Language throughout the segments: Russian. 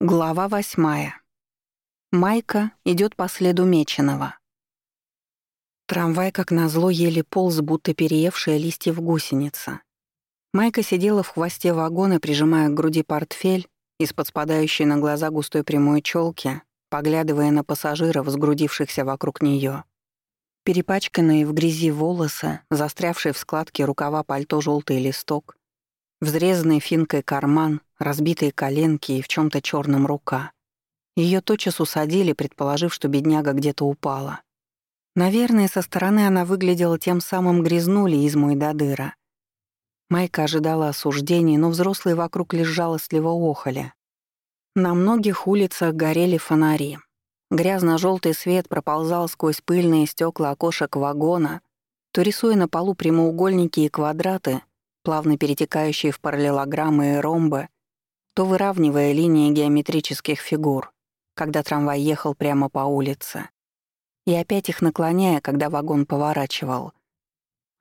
Глава восьмая. Майка идет по следу меченого. Трамвай, как назло, еле полз, будто переевшая листьев гусеница. Майка сидела в хвосте вагона, прижимая к груди портфель, из-под спадающей на глаза густой прямой челки, поглядывая на пассажиров, сгрудившихся вокруг нее. Перепачканные в грязи волосы, застрявшие в складке рукава пальто желтый листок, взрезанный финкой карман — разбитые коленки и в чем то черном рука. Ее тотчас усадили, предположив, что бедняга где-то упала. Наверное, со стороны она выглядела тем самым грязнули из мой до. Майка ожидала осуждений, но взрослые вокруг лишь жалостливо охали. На многих улицах горели фонари. грязно желтый свет проползал сквозь пыльные стекла окошек вагона, то рисуя на полу прямоугольники и квадраты, плавно перетекающие в параллелограммы и ромбы, то выравнивая линии геометрических фигур, когда трамвай ехал прямо по улице, и опять их наклоняя, когда вагон поворачивал.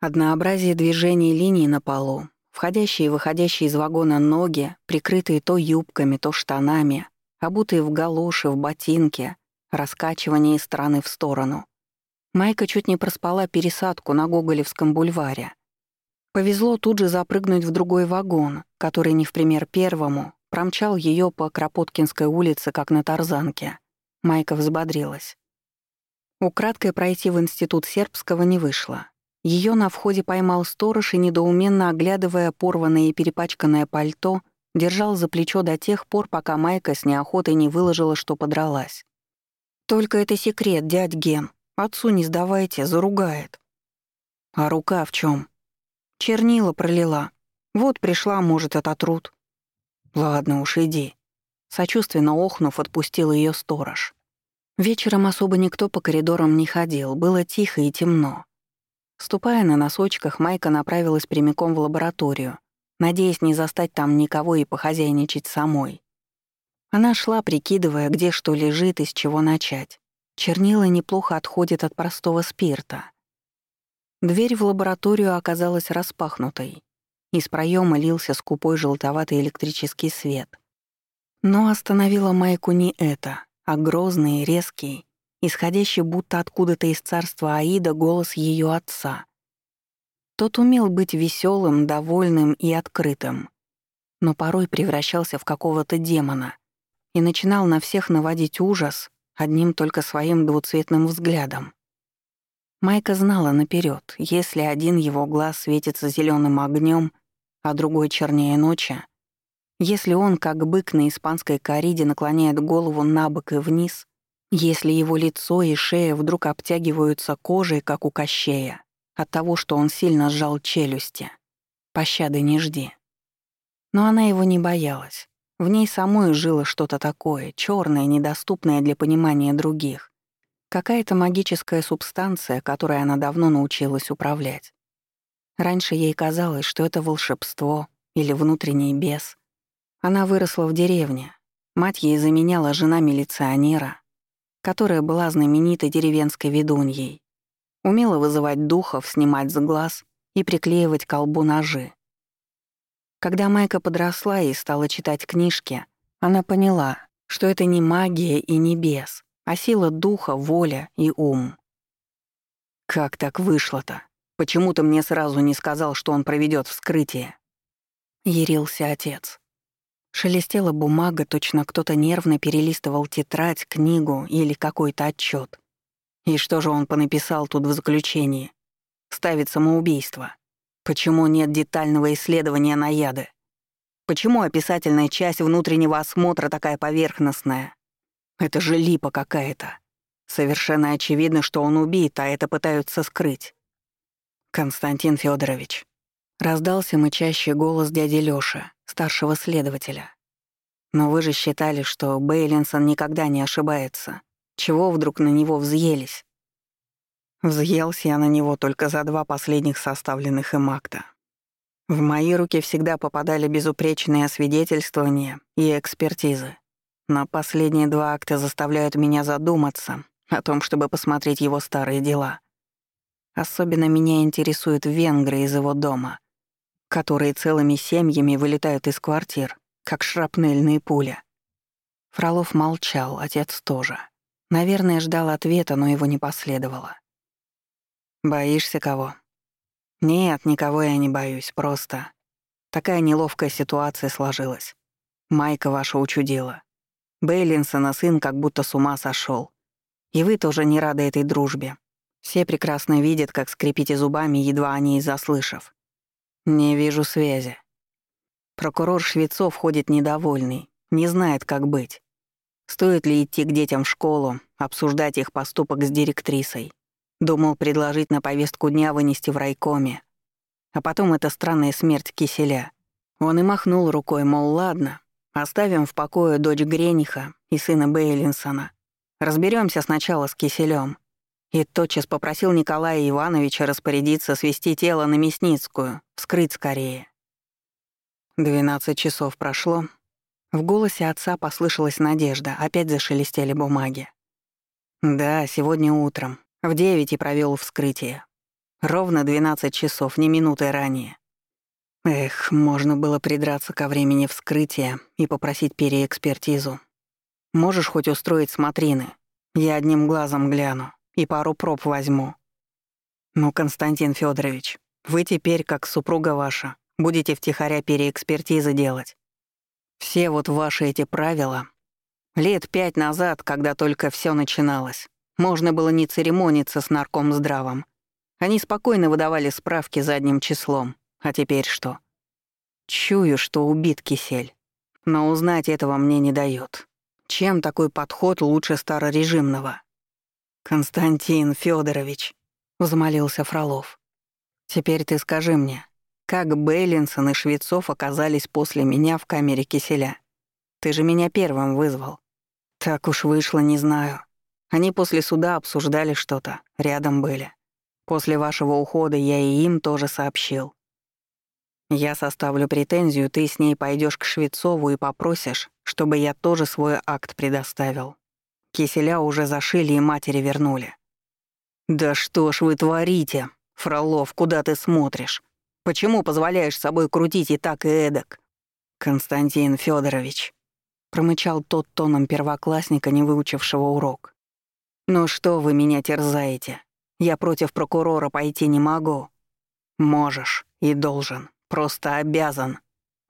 Однообразие движений линий на полу, входящие и выходящие из вагона ноги, прикрытые то юбками, то штанами, обутые в галоши, в ботинки, раскачивание из стороны в сторону. Майка чуть не проспала пересадку на Гоголевском бульваре. Повезло тут же запрыгнуть в другой вагон, который не в пример первому, Промчал ее по Кропоткинской улице, как на тарзанке. Майка взбодрилась. Украдкой пройти в институт сербского не вышло. Ее на входе поймал сторож и, недоуменно оглядывая порванное и перепачканное пальто, держал за плечо до тех пор, пока Майка с неохотой не выложила, что подралась. «Только это секрет, дядь Ген. Отцу не сдавайте, заругает». «А рука в чем? «Чернила пролила. Вот пришла, может, ототрут». «Ладно уж, иди». Сочувственно охнув, отпустил ее сторож. Вечером особо никто по коридорам не ходил, было тихо и темно. Ступая на носочках, Майка направилась прямиком в лабораторию, надеясь не застать там никого и похозяйничать самой. Она шла, прикидывая, где что лежит и с чего начать. Чернила неплохо отходят от простого спирта. Дверь в лабораторию оказалась распахнутой. Из проема лился скупой желтоватый электрический свет. Но остановило Майку не это, а грозный, резкий, исходящий будто откуда-то из царства Аида голос ее отца. Тот умел быть веселым, довольным и открытым, но порой превращался в какого-то демона и начинал на всех наводить ужас одним только своим двуцветным взглядом. Майка знала наперед, если один его глаз светится зеленым огнем, а другой чернее ночи, если он, как бык на испанской кориде, наклоняет голову на бок и вниз, если его лицо и шея вдруг обтягиваются кожей, как у Кощея, от того, что он сильно сжал челюсти, пощады не жди. Но она его не боялась. В ней самой жило что-то такое, черное, недоступное для понимания других. Какая-то магическая субстанция, которой она давно научилась управлять. Раньше ей казалось, что это волшебство или внутренний бес. Она выросла в деревне. Мать ей заменяла жена милиционера, которая была знаменитой деревенской ведуньей. Умела вызывать духов, снимать с глаз и приклеивать колбу ножи. Когда Майка подросла и стала читать книжки, она поняла, что это не магия и не бес, а сила духа, воля и ум. «Как так вышло-то? Почему ты мне сразу не сказал, что он проведет вскрытие?» Ярился отец. Шелестела бумага, точно кто-то нервно перелистывал тетрадь, книгу или какой-то отчет. И что же он понаписал тут в заключении? Ставит самоубийство. Почему нет детального исследования на яды? Почему описательная часть внутреннего осмотра такая поверхностная? Это же липа какая-то. Совершенно очевидно, что он убит, а это пытаются скрыть. Константин Федорович. Раздался мычащий голос дяди Лёши, старшего следователя. Но вы же считали, что Бейлинсон никогда не ошибается. Чего вдруг на него взъелись? Взъелся я на него только за два последних составленных им акта. В мои руки всегда попадали безупречные освидетельствования и экспертизы. Но последние два акта заставляют меня задуматься о том, чтобы посмотреть его старые дела. Особенно меня интересуют венгры из его дома, которые целыми семьями вылетают из квартир, как шрапнельные пули. Фролов молчал, отец тоже. Наверное, ждал ответа, но его не последовало. «Боишься кого?» «Нет, никого я не боюсь, просто...» Такая неловкая ситуация сложилась. Майка ваша учудила. Бейлинсона сын как будто с ума сошел. И вы тоже не рады этой дружбе. Все прекрасно видят, как скрипите зубами, едва о ней заслышав. Не вижу связи. Прокурор Швецов ходит недовольный, не знает, как быть. Стоит ли идти к детям в школу, обсуждать их поступок с директрисой. Думал предложить на повестку дня вынести в райкоме. А потом эта странная смерть киселя. Он и махнул рукой, мол, ладно, оставим в покое дочь Грениха и сына Бейлинсона. Разберемся сначала с киселем. И тотчас попросил Николая Ивановича распорядиться свести тело на Мясницкую, вскрыть скорее. Двенадцать часов прошло. В голосе отца послышалась надежда, опять зашелестели бумаги. Да, сегодня утром. В девять и провёл вскрытие. Ровно двенадцать часов, не минуты ранее. Эх, можно было придраться ко времени вскрытия и попросить переэкспертизу. Можешь хоть устроить смотрины? Я одним глазом гляну и пару проб возьму. Ну, Константин Федорович, вы теперь, как супруга ваша, будете втихаря переэкспертизы делать. Все вот ваши эти правила. Лет пять назад, когда только все начиналось, можно было не церемониться с наркомздравом. Они спокойно выдавали справки задним числом. А теперь что? Чую, что убит кисель. Но узнать этого мне не дают. Чем такой подход лучше старорежимного? «Константин Федорович, взмолился Фролов. «Теперь ты скажи мне, как Бейлинсон и Швецов оказались после меня в камере киселя? Ты же меня первым вызвал. Так уж вышло, не знаю. Они после суда обсуждали что-то, рядом были. После вашего ухода я и им тоже сообщил. Я составлю претензию, ты с ней пойдешь к Швецову и попросишь, чтобы я тоже свой акт предоставил. Киселя уже зашили и матери вернули. «Да что ж вы творите? Фролов, куда ты смотришь? Почему позволяешь собой крутить и так, и эдак?» «Константин Федорович, промычал тот тоном первоклассника, не выучившего урок. «Ну что вы меня терзаете? Я против прокурора пойти не могу». «Можешь и должен, просто обязан.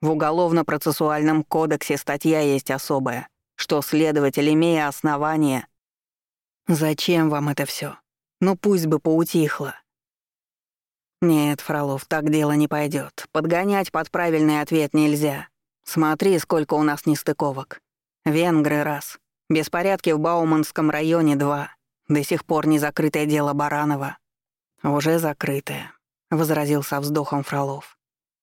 В Уголовно-процессуальном кодексе статья есть особая что следователь, имея основания... Зачем вам это все? Ну пусть бы поутихло. Нет, Фролов, так дело не пойдет. Подгонять под правильный ответ нельзя. Смотри, сколько у нас нестыковок. Венгры — раз. Беспорядки в Бауманском районе — два. До сих пор не закрытое дело Баранова. Уже закрытое, — возразил со вздохом Фролов.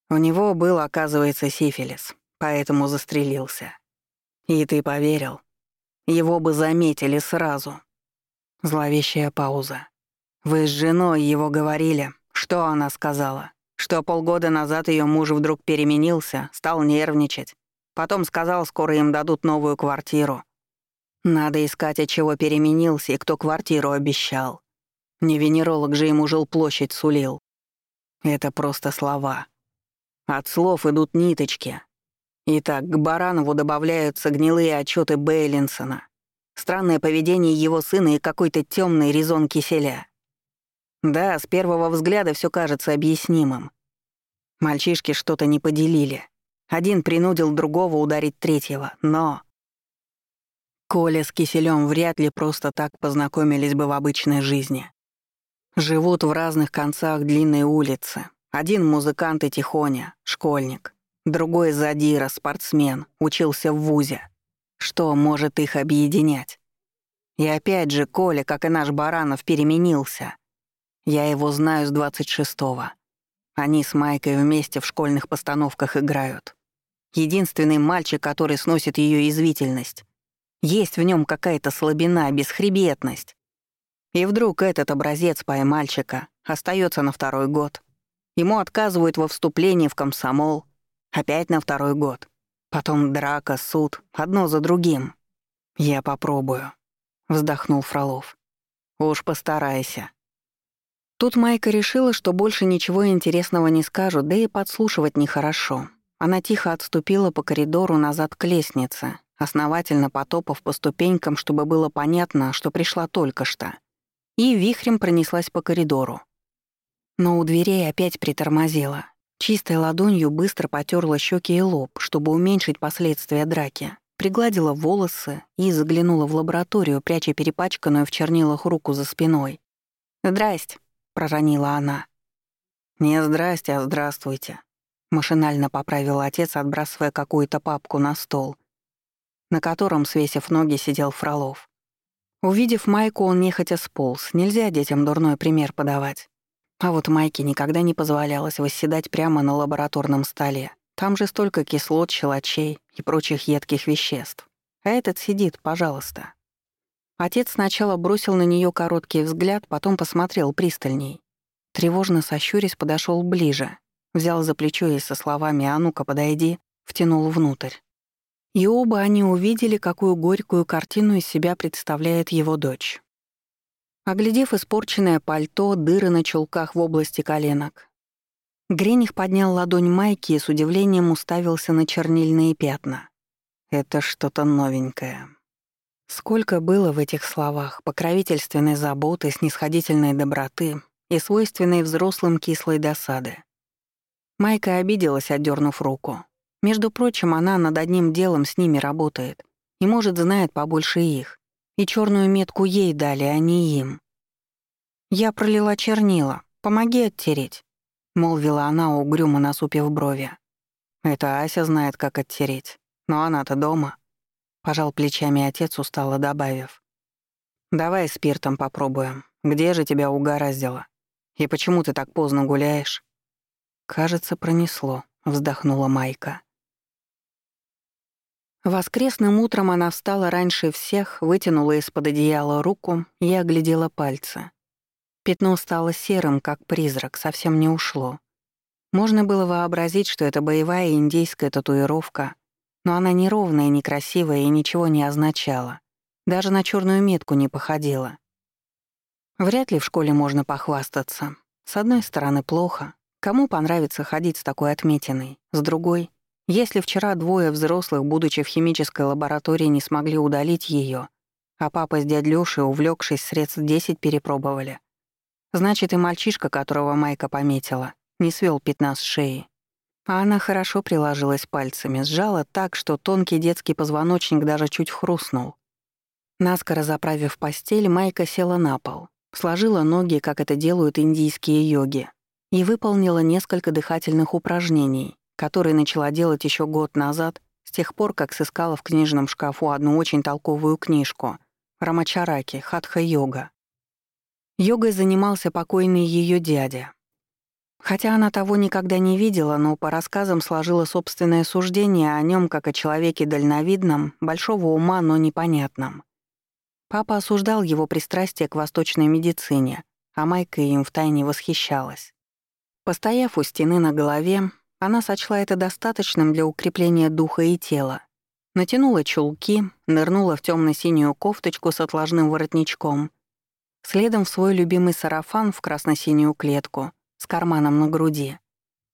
У него был, оказывается, сифилис, поэтому застрелился. И ты поверил? Его бы заметили сразу. Зловещая пауза. Вы с женой его говорили. Что она сказала? Что полгода назад ее муж вдруг переменился, стал нервничать. Потом сказал, скоро им дадут новую квартиру. Надо искать, от чего переменился и кто квартиру обещал. Не венеролог же ему жил площадь сулил. Это просто слова. От слов идут ниточки, Итак, к Баранову добавляются гнилые отчеты Бейлинсона, странное поведение его сына и какой-то темный резон киселя. Да, с первого взгляда все кажется объяснимым. Мальчишки что-то не поделили. Один принудил другого ударить третьего, но... Коля с Киселем вряд ли просто так познакомились бы в обычной жизни. Живут в разных концах длинной улицы. Один музыкант и тихоня, школьник. Другой задира, спортсмен, учился в ВУЗе. Что может их объединять? И опять же, Коля, как и наш Баранов, переменился. Я его знаю с 26-го. Они с Майкой вместе в школьных постановках играют. Единственный мальчик, который сносит ее извительность. Есть в нем какая-то слабина, бесхребетность. И вдруг этот образец пай-мальчика остается на второй год. Ему отказывают во вступлении в комсомол — Опять на второй год. Потом драка, суд, одно за другим. Я попробую, вздохнул Фролов. Уж постарайся. Тут Майка решила, что больше ничего интересного не скажут, да и подслушивать нехорошо. Она тихо отступила по коридору назад к лестнице основательно потопав по ступенькам, чтобы было понятно, что пришла только что, и вихрем пронеслась по коридору. Но у дверей опять притормозила. Чистой ладонью быстро потерла щеки и лоб, чтобы уменьшить последствия драки, пригладила волосы и заглянула в лабораторию, пряча перепачканную в чернилах руку за спиной. «Здрасте», — проронила она. «Не здрасте, а здравствуйте», — машинально поправил отец, отбрасывая какую-то папку на стол, на котором, свесив ноги, сидел Фролов. Увидев Майку, он нехотя сполз. Нельзя детям дурной пример подавать. А вот Майке никогда не позволялось восседать прямо на лабораторном столе. Там же столько кислот, щелочей и прочих едких веществ. А этот сидит, пожалуйста. Отец сначала бросил на нее короткий взгляд, потом посмотрел пристальней. Тревожно сощурясь, подошел ближе, взял за плечо и со словами «А ну-ка, подойди», втянул внутрь. И оба они увидели, какую горькую картину из себя представляет его дочь. Оглядев испорченное пальто, дыры на чулках в области коленок, Грених поднял ладонь Майки и с удивлением уставился на чернильные пятна. «Это что-то новенькое». Сколько было в этих словах покровительственной заботы, снисходительной доброты, и свойственной взрослым кислой досады. Майка обиделась, отдернув руку. Между прочим, она над одним делом с ними работает и, может, знает побольше их. И черную метку ей дали, а не им. «Я пролила чернила. Помоги оттереть», — молвила она, угрюмо насупив брови. «Это Ася знает, как оттереть. Но она-то дома», — пожал плечами отец, устало добавив. «Давай спиртом попробуем. Где же тебя угораздило?» И почему ты так поздно гуляешь?» «Кажется, пронесло», — вздохнула Майка. Воскресным утром она встала раньше всех, вытянула из-под одеяла руку и оглядела пальцы. Пятно стало серым, как призрак, совсем не ушло. Можно было вообразить, что это боевая индейская татуировка, но она неровная, некрасивая и ничего не означала. Даже на черную метку не походила. Вряд ли в школе можно похвастаться. С одной стороны, плохо. Кому понравится ходить с такой отметиной? С другой, если вчера двое взрослых, будучи в химической лаборатории, не смогли удалить ее, а папа с дядь Лёшей, увлекшись средств 10, перепробовали, значит и мальчишка, которого Майка пометила, не свел пятна с шеи. А она хорошо приложилась пальцами, сжала так, что тонкий детский позвоночник даже чуть хрустнул. Наскоро заправив постель, Майка села на пол сложила ноги, как это делают индийские йоги, и выполнила несколько дыхательных упражнений, которые начала делать еще год назад, с тех пор, как сыскала в книжном шкафу одну очень толковую книжку «Рамачараки. Хатха-йога». Йогой занимался покойный ее дядя. Хотя она того никогда не видела, но по рассказам сложила собственное суждение о нем как о человеке дальновидном, большого ума, но непонятном — Папа осуждал его пристрастие к восточной медицине, а Майка им втайне восхищалась. Постояв у стены на голове, она сочла это достаточным для укрепления духа и тела. Натянула чулки, нырнула в темно-синюю кофточку с отложным воротничком, следом в свой любимый сарафан в красно-синюю клетку с карманом на груди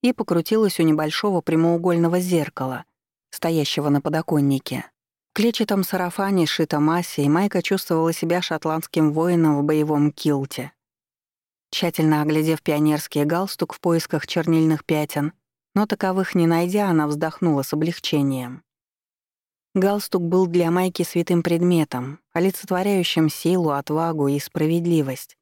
и покрутилась у небольшого прямоугольного зеркала, стоящего на подоконнике. В клетчатом сарафане, шитом массе, и Майка чувствовала себя шотландским воином в боевом килте. Тщательно оглядев пионерский галстук в поисках чернильных пятен, но таковых не найдя, она вздохнула с облегчением. Галстук был для Майки святым предметом, олицетворяющим силу, отвагу и справедливость.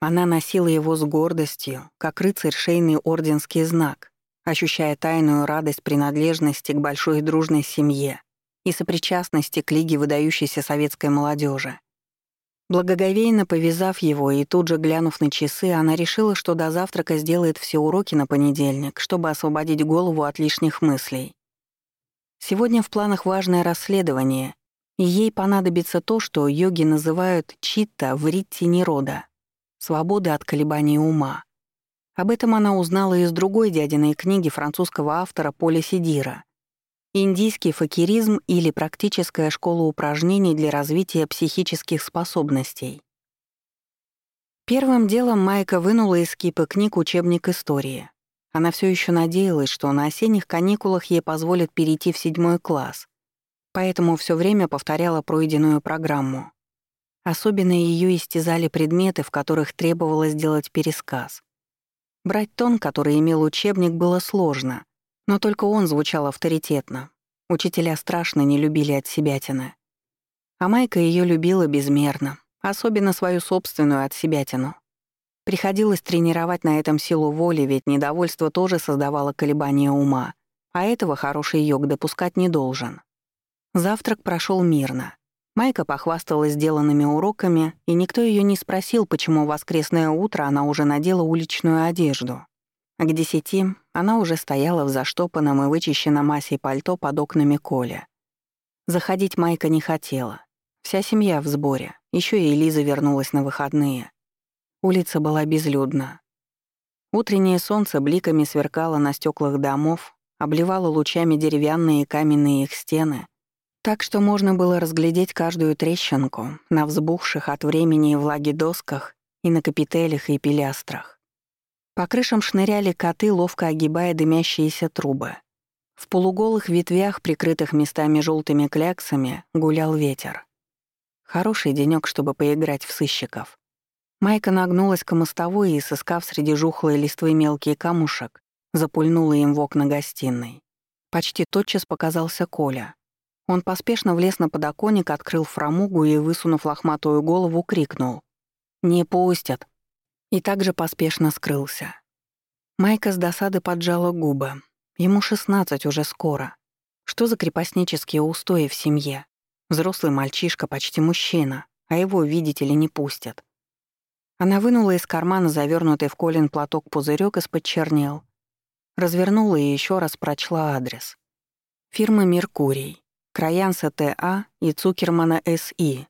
Она носила его с гордостью, как рыцарь шейный орденский знак, ощущая тайную радость принадлежности к большой дружной семье и сопричастности к Лиге выдающейся советской молодежи. Благоговейно повязав его и тут же глянув на часы, она решила, что до завтрака сделает все уроки на понедельник, чтобы освободить голову от лишних мыслей. Сегодня в планах важное расследование, и ей понадобится то, что йоги называют читта в ритте нерода — свобода от колебаний ума. Об этом она узнала из другой дядиной книги французского автора Поля Сидира — Индийский факиризм или практическая школа упражнений для развития психических способностей. Первым делом Майка вынула из кипы книг учебник истории. Она все еще надеялась, что на осенних каникулах ей позволят перейти в седьмой класс. поэтому все время повторяла пройденную программу. Особенно ее истязали предметы, в которых требовалось сделать пересказ. Брать тон, который имел учебник, было сложно, но только он звучал авторитетно. Учителя страшно не любили от себятины. А Майка ее любила безмерно, особенно свою собственную отсебятину. Приходилось тренировать на этом силу воли, ведь недовольство тоже создавало колебания ума, а этого хороший йог допускать не должен. Завтрак прошел мирно. Майка похвасталась сделанными уроками, и никто ее не спросил, почему в воскресное утро она уже надела уличную одежду. К десяти она уже стояла в заштопанном и вычищенном массе пальто под окнами Коля. Заходить Майка не хотела. Вся семья в сборе, еще и Элиза вернулась на выходные. Улица была безлюдна. Утреннее солнце бликами сверкало на стеклах домов, обливало лучами деревянные и каменные их стены, так что можно было разглядеть каждую трещинку на взбухших от времени и влаги досках и на капителях и пилястрах. По крышам шныряли коты, ловко огибая дымящиеся трубы. В полуголых ветвях, прикрытых местами желтыми кляксами, гулял ветер. Хороший денёк, чтобы поиграть в сыщиков. Майка нагнулась к мостовой и, сыскав среди жухлой листвы мелкий камушек, запульнула им в окна гостиной. Почти тотчас показался Коля. Он поспешно влез на подоконник, открыл фрамугу и, высунув лохматую голову, крикнул. «Не пустят!» И также поспешно скрылся. Майка с досады поджала губы. Ему шестнадцать уже скоро. Что за крепостнические устои в семье? Взрослый мальчишка, почти мужчина, а его, видите ли, не пустят. Она вынула из кармана завернутый в Колин платок пузырек из-под чернил, развернула и еще раз прочла адрес. Фирма «Меркурий», Краянса Т.А. и Цукермана С.И.,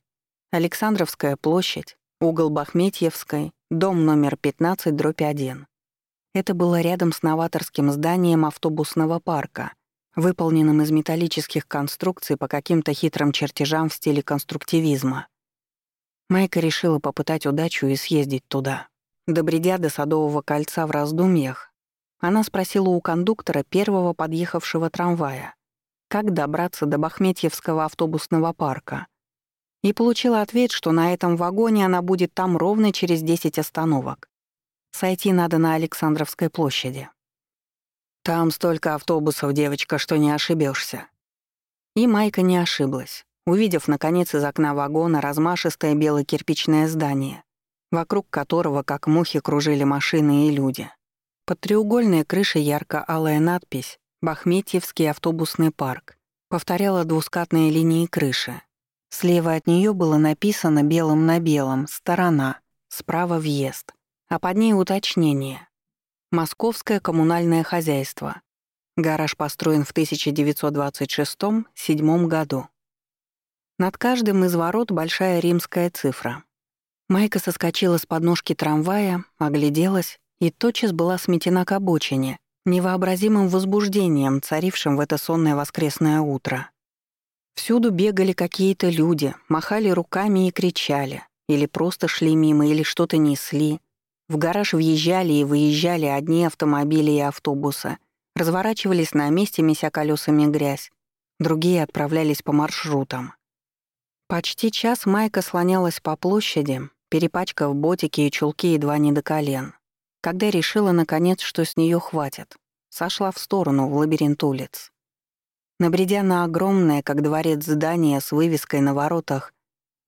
Александровская площадь, угол Бахметьевской, дом номер 15, дробь 1. Это было рядом с новаторским зданием автобусного парка, выполненным из металлических конструкций по каким-то хитрым чертежам в стиле конструктивизма. Майка решила попытать удачу и съездить туда. Добредя до Садового кольца в раздумьях, она спросила у кондуктора первого подъехавшего трамвая, как добраться до Бахметьевского автобусного парка. И получила ответ, что на этом вагоне она будет там ровно через 10 остановок. Сойти надо на Александровской площади. «Там столько автобусов, девочка, что не ошибешься. И Майка не ошиблась увидев, наконец, из окна вагона размашистое белое кирпичное здание, вокруг которого, как мухи, кружили машины и люди. Под треугольной крышей ярко-алая надпись «Бахметьевский автобусный парк» повторяла двускатные линии крыши. Слева от нее было написано белым на белом «Сторона», справа «Въезд», а под ней уточнение «Московское коммунальное хозяйство». Гараж построен в 1926-7 году. Над каждым из ворот большая римская цифра. Майка соскочила с подножки трамвая, огляделась и тотчас была сметена к обочине, невообразимым возбуждением, царившим в это сонное воскресное утро. Всюду бегали какие-то люди, махали руками и кричали, или просто шли мимо, или что-то несли. В гараж въезжали и выезжали одни автомобили и автобусы, разворачивались на месте, меся колесами грязь, другие отправлялись по маршрутам. Почти час Майка слонялась по площади, перепачкав ботики и чулки едва не до колен. Когда решила, наконец, что с нее хватит, сошла в сторону, в лабиринт улиц. Набредя на огромное, как дворец здание с вывеской на воротах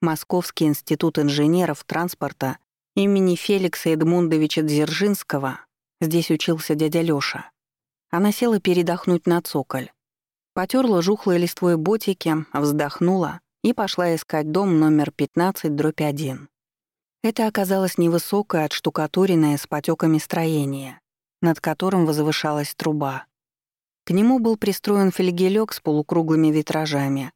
Московский институт инженеров транспорта имени Феликса Эдмундовича Дзержинского, здесь учился дядя Лёша. Она села передохнуть на цоколь. Потерла жухлые листвой ботики, вздохнула — и пошла искать дом номер 15, дробь 1. Это оказалось невысокое, отштукатуренное с потеками строение, над которым возвышалась труба. К нему был пристроен флигелек с полукруглыми витражами,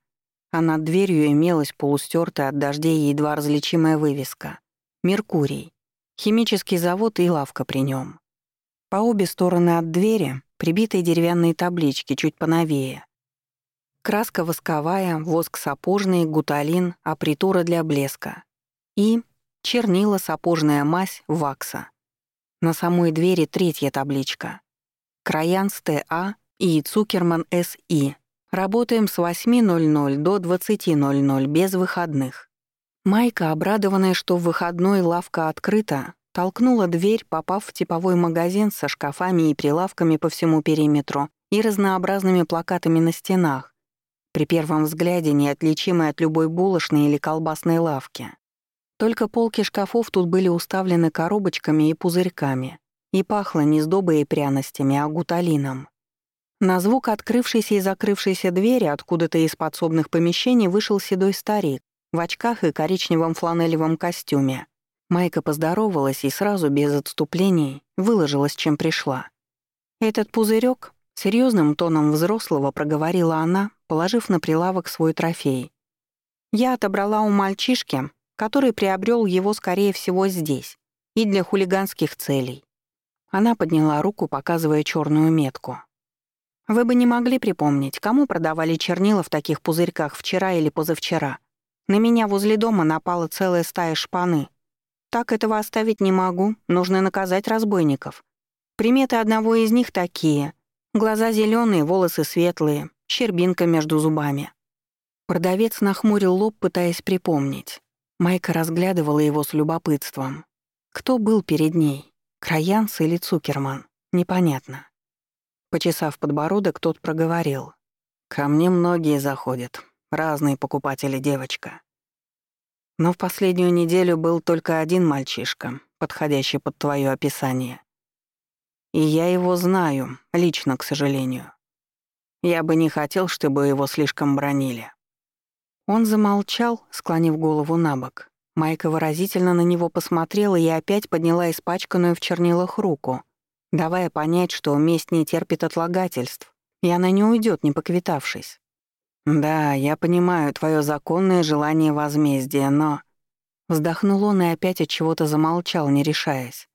а над дверью имелась полустертая от дождей едва различимая вывеска «Меркурий», химический завод и лавка при нем. По обе стороны от двери прибитые деревянные таблички чуть поновее, краска восковая, воск сапожный, гуталин, апритура для блеска. И чернила, сапожная мазь, вакса. На самой двери третья табличка. Краян Т.А. и Цукерман С.И. Работаем с 8.00 до 20.00 без выходных. Майка, обрадованная, что в выходной лавка открыта, толкнула дверь, попав в типовой магазин со шкафами и прилавками по всему периметру и разнообразными плакатами на стенах, при первом взгляде неотличимой от любой булочной или колбасной лавки. Только полки шкафов тут были уставлены коробочками и пузырьками, и пахло не сдобой и пряностями, а гуталином. На звук открывшейся и закрывшейся двери откуда-то из подсобных помещений вышел седой старик в очках и коричневом фланелевом костюме. Майка поздоровалась и сразу, без отступлений, выложилась, чем пришла. «Этот пузырек серьезным тоном взрослого проговорила она, положив на прилавок свой трофей. «Я отобрала у мальчишки, который приобрел его, скорее всего, здесь, и для хулиганских целей». Она подняла руку, показывая черную метку. Вы бы не могли припомнить, кому продавали чернила в таких пузырьках вчера или позавчера. На меня возле дома напала целая стая шпаны. Так этого оставить не могу, нужно наказать разбойников. Приметы одного из них такие. Глаза зеленые, волосы светлые, щербинка между зубами. Продавец нахмурил лоб, пытаясь припомнить. Майка разглядывала его с любопытством. Кто был перед ней? Краянс или Цукерман? Непонятно. Почесав подбородок, тот проговорил. «Ко мне многие заходят. Разные покупатели, девочка. Но в последнюю неделю был только один мальчишка, подходящий под твое описание. И я его знаю, лично, к сожалению. Я бы не хотел, чтобы его слишком бронили». Он замолчал, склонив голову на бок. Майка выразительно на него посмотрела и опять подняла испачканную в чернилах руку — давая понять, что месть не терпит отлагательств, и она не уйдет, не поквитавшись. «Да, я понимаю твое законное желание возмездия, но...» Вздохнул он и опять от чего-то замолчал, не решаясь.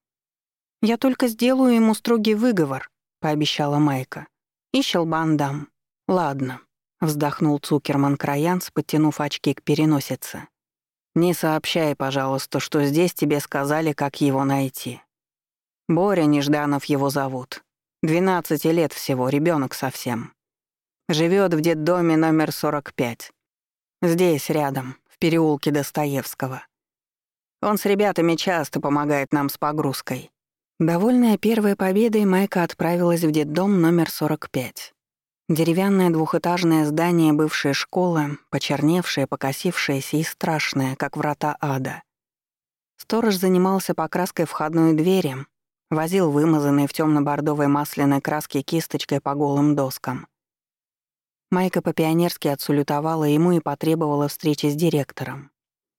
«Я только сделаю ему строгий выговор», — пообещала Майка. «И щелбан дам». «Ладно», — вздохнул Цукерман Краянц, подтянув очки к переносице. «Не сообщай, пожалуйста, что здесь тебе сказали, как его найти. Боря Нежданов его зовут. Двенадцати лет всего, ребенок совсем. Живет в детдоме номер 45. Здесь, рядом, в переулке Достоевского. Он с ребятами часто помогает нам с погрузкой. Довольная первой победой, Майка отправилась в детдом номер 45. Деревянное двухэтажное здание бывшей школы, почерневшее, покосившееся и страшное, как врата ада. Сторож занимался покраской входной двери, Возил вымазанный в темно-бордовой масляной краске кисточкой по голым доскам. Майка по-пионерски отсулютовала ему и потребовала встречи с директором.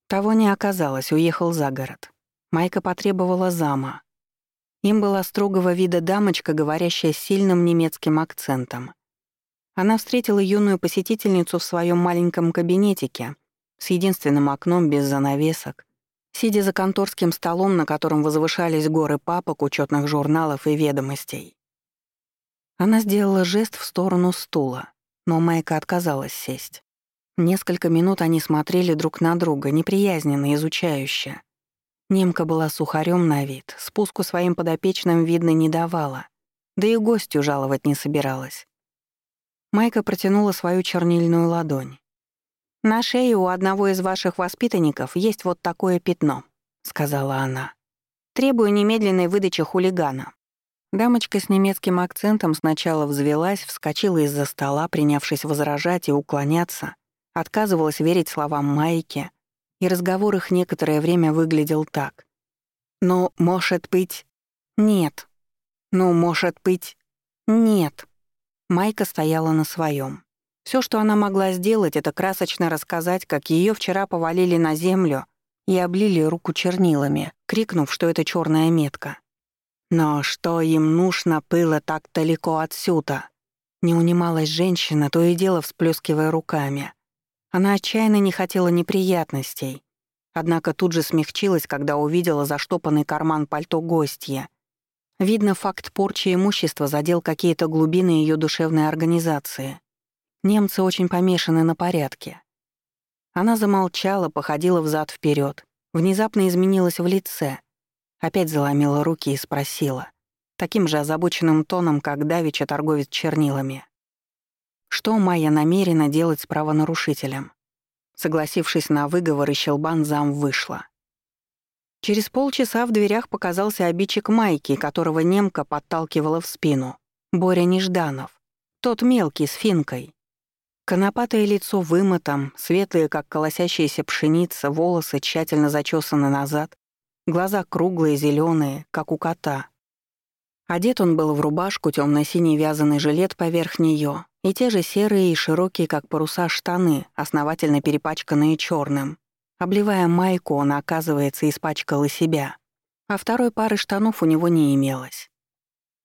Того не оказалось, уехал за город. Майка потребовала зама. Им была строгого вида дамочка, говорящая с сильным немецким акцентом. Она встретила юную посетительницу в своем маленьком кабинетике с единственным окном без занавесок, сидя за конторским столом, на котором возвышались горы папок, учетных журналов и ведомостей. Она сделала жест в сторону стула, но Майка отказалась сесть. Несколько минут они смотрели друг на друга, неприязненно, изучающе. Немка была сухарем на вид, спуску своим подопечным видно не давала, да и гостю жаловать не собиралась. Майка протянула свою чернильную ладонь. «На шее у одного из ваших воспитанников есть вот такое пятно», — сказала она. «Требую немедленной выдачи хулигана». Дамочка с немецким акцентом сначала взвелась, вскочила из-за стола, принявшись возражать и уклоняться, отказывалась верить словам Майки, и разговор их некоторое время выглядел так. «Ну, может быть...» «Нет». «Ну, может быть...» «Нет». Майка стояла на своем. Все, что она могла сделать, это красочно рассказать, как ее вчера повалили на землю и облили руку чернилами, крикнув, что это черная метка. Но что им нужно было так далеко отсюда? Не унималась женщина, то и дело всплескивая руками. Она отчаянно не хотела неприятностей, однако тут же смягчилась, когда увидела заштопанный карман пальто гостья. Видно, факт порчи имущества задел какие-то глубины ее душевной организации. Немцы очень помешаны на порядке. Она замолчала, походила взад вперед, внезапно изменилась в лице, опять заломила руки и спросила, таким же озабоченным тоном, как давеча торговец чернилами. что Майя намерена делать с правонарушителем. Согласившись на выговор, и щелбан зам вышла. Через полчаса в дверях показался обидчик Майки, которого немка подталкивала в спину. Боря Нежданов. Тот мелкий, с финкой. Конопатое лицо вымытом, светлые, как колосящаяся пшеница, волосы тщательно зачесаны назад, глаза круглые, зеленые, как у кота. Одет он был в рубашку, темно-синий вязаный жилет поверх нее и те же серые и широкие, как паруса, штаны, основательно перепачканные черным. Обливая майку, он, оказывается, испачкал и себя. А второй пары штанов у него не имелось.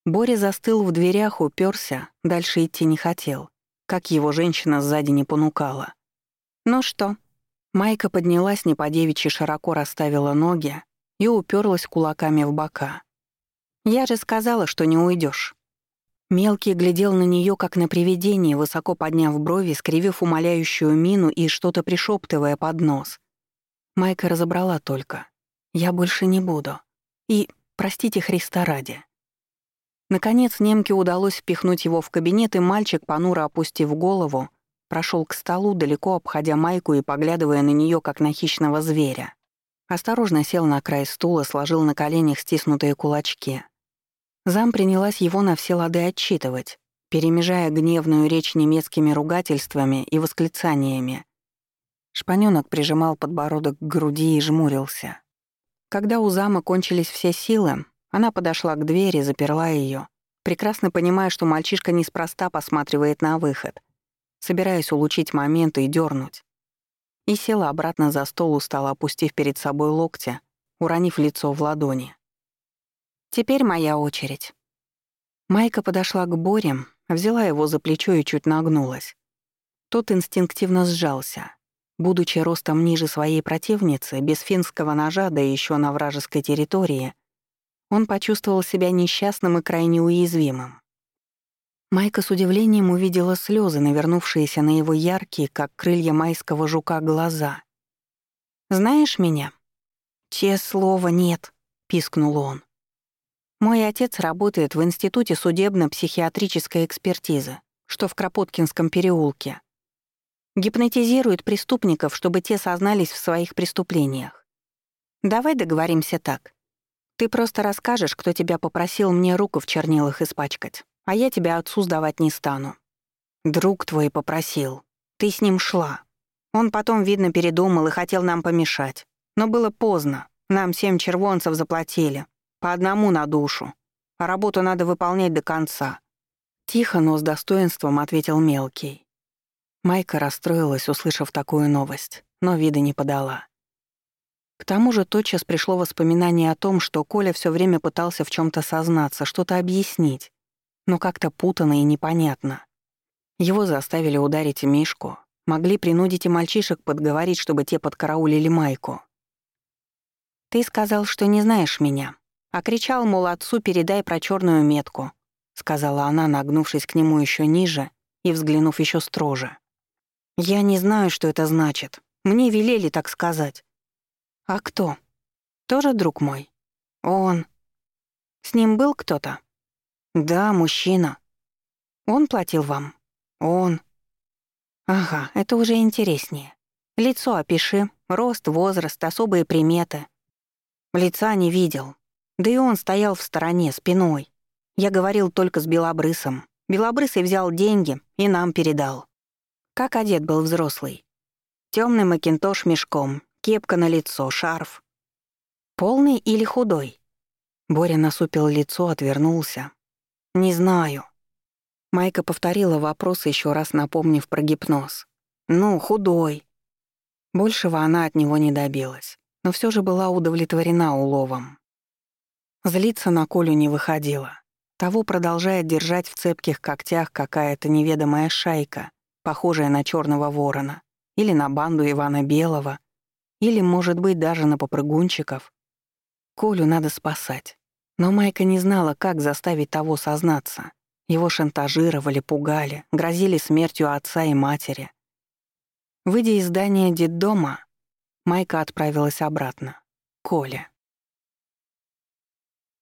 Боря застыл в дверях, уперся, дальше идти не хотел как его женщина сзади не понукала. «Ну что?» Майка поднялась не по-девичьи, широко расставила ноги и уперлась кулаками в бока. «Я же сказала, что не уйдешь. Мелкий глядел на нее как на привидение, высоко подняв брови, скривив умоляющую мину и что-то пришептывая под нос. Майка разобрала только. «Я больше не буду. И, простите Христа ради». Наконец немке удалось впихнуть его в кабинет, и мальчик, понуро опустив голову, прошел к столу, далеко обходя майку и поглядывая на нее, как на хищного зверя. Осторожно сел на край стула, сложил на коленях стиснутые кулачки. Зам принялась его на все лады отчитывать, перемежая гневную речь немецкими ругательствами и восклицаниями. Шпанёнок прижимал подбородок к груди и жмурился. Когда у зама кончились все силы, она подошла к двери, заперла ее, прекрасно понимая, что мальчишка неспроста посматривает на выход, собираясь улучить момент и дернуть. И села обратно за стол, устало опустив перед собой локти, уронив лицо в ладони. «Теперь моя очередь». Майка подошла к Боре, взяла его за плечо и чуть нагнулась. Тот инстинктивно сжался. Будучи ростом ниже своей противницы, без финского ножа, да еще на вражеской территории, он почувствовал себя несчастным и крайне уязвимым. Майка с удивлением увидела слезы, навернувшиеся на его яркие, как крылья майского жука, глаза. «Знаешь меня?» «Те слова нет», — пискнул он. «Мой отец работает в Институте судебно-психиатрической экспертизы, что в Кропоткинском переулке. Гипнотизирует преступников, чтобы те сознались в своих преступлениях. Давай договоримся так. Ты просто расскажешь, кто тебя попросил мне руку в чернилах испачкать, а я тебя отцу сдавать не стану. Друг твой попросил. Ты с ним шла. Он потом, видно, передумал и хотел нам помешать. Но было поздно. Нам семь червонцев заплатили. По одному на душу. А работу надо выполнять до конца. Тихо, но с достоинством ответил мелкий. Майка расстроилась, услышав такую новость, но вида не подала. К тому же тотчас пришло воспоминание о том, что Коля все время пытался в чем то сознаться, что-то объяснить, но как-то путано и непонятно. Его заставили ударить Мишку, могли принудить и мальчишек подговорить, чтобы те подкараулили Майку. «Ты сказал, что не знаешь меня, а кричал, мол, отцу передай про черную метку», сказала она, нагнувшись к нему еще ниже и взглянув еще строже. «Я не знаю, что это значит. Мне велели так сказать. «А кто? Тоже друг мой?» «Он». «С ним был кто-то?» «Да, мужчина». «Он платил вам?» «Он». «Ага, это уже интереснее. Лицо опиши, рост, возраст, особые приметы». Лица не видел. Да и он стоял в стороне, спиной. Я говорил только с Белобрысом. Белобрысый взял деньги и нам передал. Как одет был взрослый? Темный макинтош мешком, Кепка на лицо, шарф. Полный или худой? Боря насупил лицо, отвернулся. Не знаю. Майка повторила вопрос, еще раз напомнив про гипноз. Ну, худой. Большего она от него не добилась, но все же была удовлетворена уловом. Злиться на Колю не выходила. Того продолжает держать в цепких когтях какая-то неведомая шайка, похожая на черного ворона, или на банду Ивана Белого — или, может быть, даже на попрыгунчиков. Колю надо спасать. Но Майка не знала, как заставить того сознаться. Его шантажировали, пугали, грозили смертью отца и матери. Выйдя из здания детдома, Майка отправилась обратно. Коля.